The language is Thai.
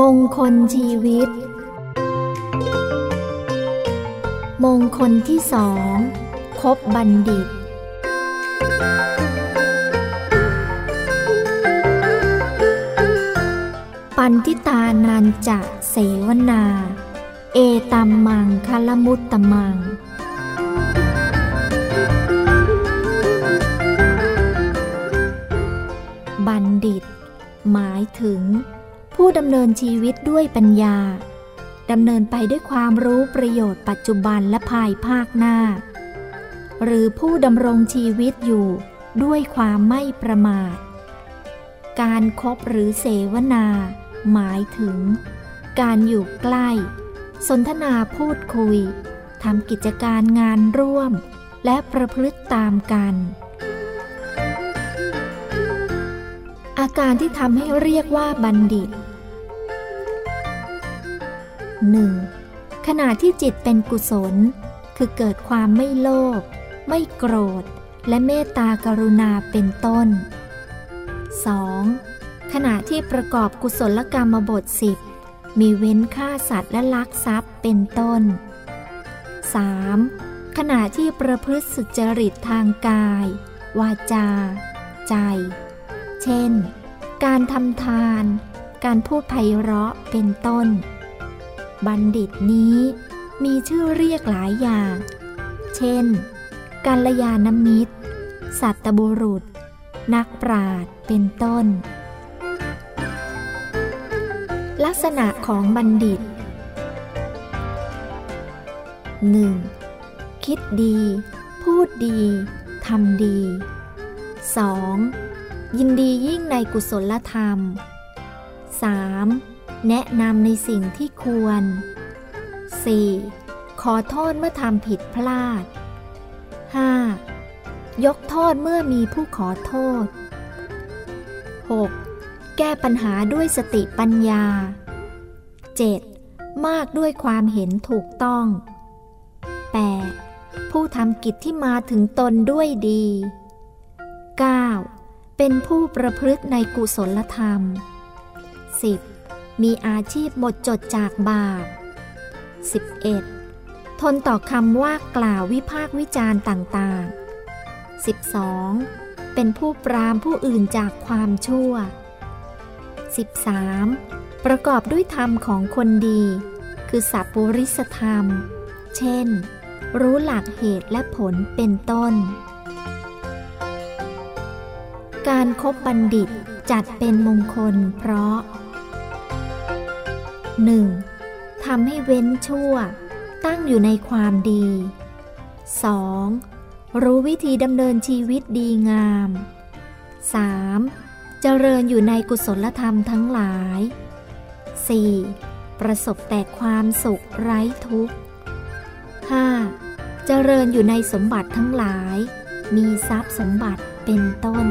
มงคลชีวิต มงคลที่สองคบบัณฑิต ปันทิตานันจะเสวนา เอตัมมังคลมุตตมัง บัณฑิต หมายถึง ผู้ดำเนินชีวิตด้วยปัญญาดำเนินไปด้วยความรู้ประโยชน์ปัจจุบันและภายภาคหน้า หรือผู้ดำรงชีวิตอยู่ด้วยความไม่ประมาท การครบหรือเสวนา หมายถึง การอยู่ใกล้ สนทนาพูดคุยทำกิจการงานร่วม และประพฤติตามกัน อาการที่ทำให้เรียกว่าบัณฑิต 1. ขณะที่จิตเป็นกุศล คือเกิดความไม่โลภไม่โกรธ และเมตตากรุณาเป็นต้น 2. ขณะที่ประกอบกุศลกรรมบทสิบมีเว้นฆ่าสัตว์และลักทรัพย์เป็นต้น 3. ขณะที่ประพฤติสุจริตทางกาย วาจา ใจ เช่น การทำทาน การพูดไพเราะเป็นต้น บัณฑิตนี้มีชื่อเรียกหลายอย่าง เช่น กัลยาณมิตร สัตบุรุษ นักปราดเป็นต้น ลักษณะของบัณฑิต 1. คิดดี พูดดีทำดี 2. ยินดียิ่งในกุศลธรรม 3. แนะนำในสิ่งที่ควร 4. ขอโทษเมื่อทำผิดพลาด 5. ยกโทษเมื่อมีผู้ขอโทษ 6. แก้ปัญหาด้วยสติปัญญา 7. มากด้วยความเห็นถูกต้อง 8. ผู้ทำกิจที่มาถึงตนด้วยดี 9. เป็นผู้ประพฤติในกุศลธรรม 10. มีอาชีพหมดจดจากบาป 11. ทนต่อคำว่ากล่าววิพากวิจารณ์ต่างๆ 12. เป็นผู้ปรามผู้อื่นจากความชั่ว 13. ประกอบด้วยธรรมของคนดี คือสัพปริสธรรม เช่น รู้หลักเหตุและผลเป็นต้น การครบบัณฑิตจัดเป็นมงคลเพราะ 1. ทำให้เว้นชั่ว ตั้งอยู่ในความดี 2. รู้วิธีดำเนินชีวิตดีงาม 3. เจริญอยู่ในกุศลธรรมทั้งหลาย 4. ประสบแต่ความสุขไร้ทุกข์ 5. เจริญอยู่ในสมบัติทั้งหลาย มีทรัพย์สมบัติเป็นต้น